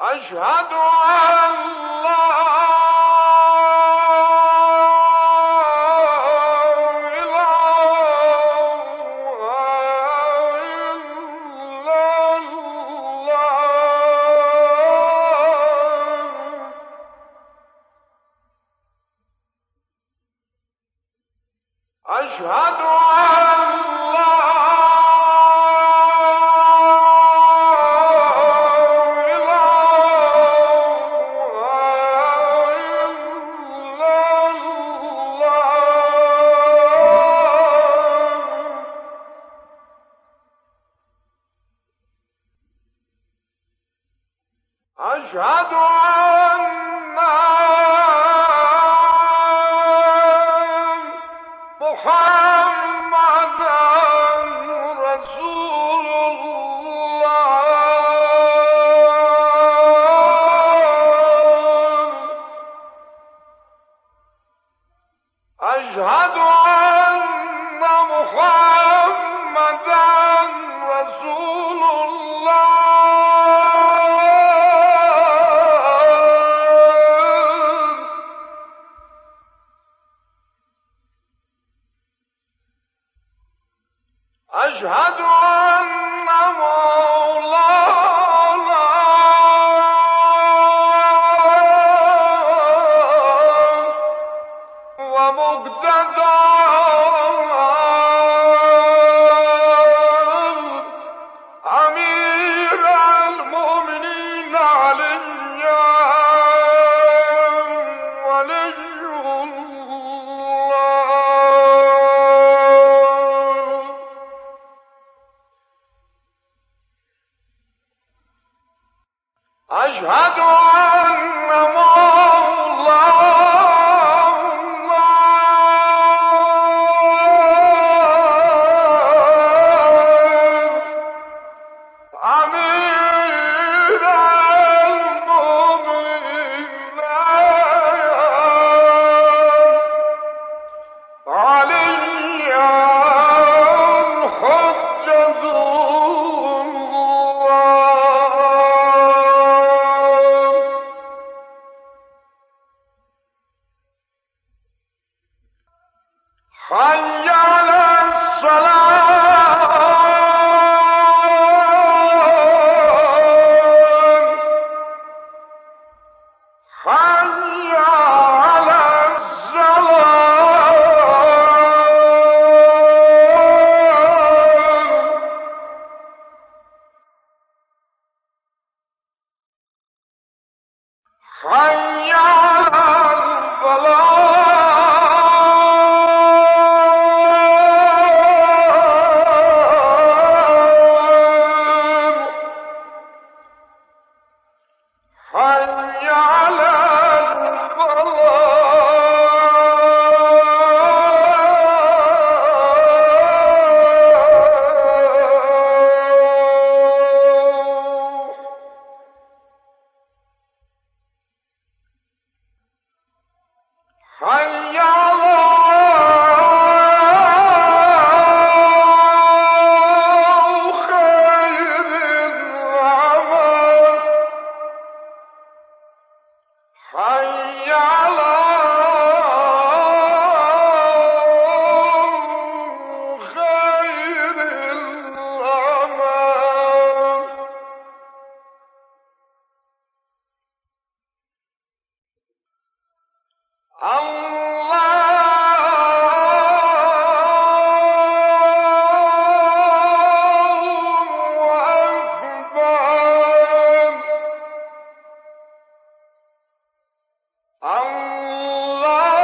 أشهد أن الله أشهد أن مولاي مقتدر أشهد أن خير Hallelujah. الله